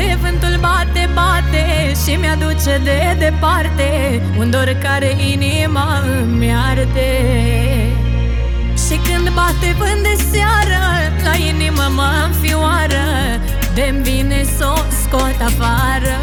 Bate, vântul bate, bate Și mi-aduce de departe Un dor care inima îmi arde. Și când bate vânt de seară La inimă mă înfioară de bine să o scot afară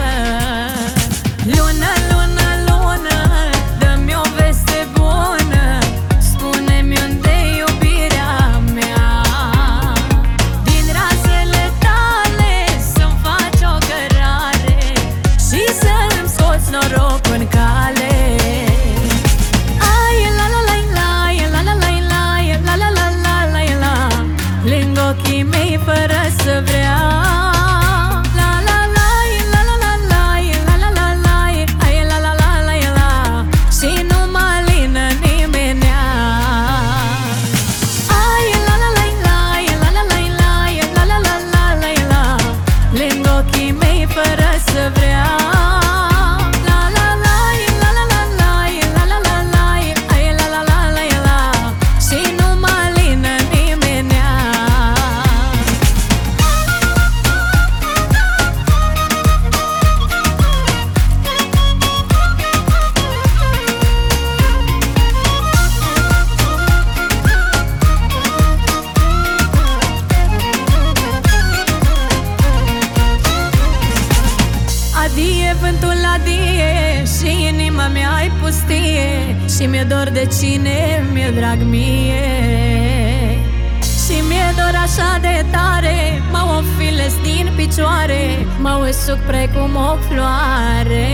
las noroc în cale Ai la la la la, la la la la, la la la la la Lângă ochii mei fără să vreau Adie, vântul adie Și inima mea ai pustie Și mi-e dor de cine mi-e drag mie. Și mi-e dor așa de tare Mă ofilez din picioare Mă usuc precum o floare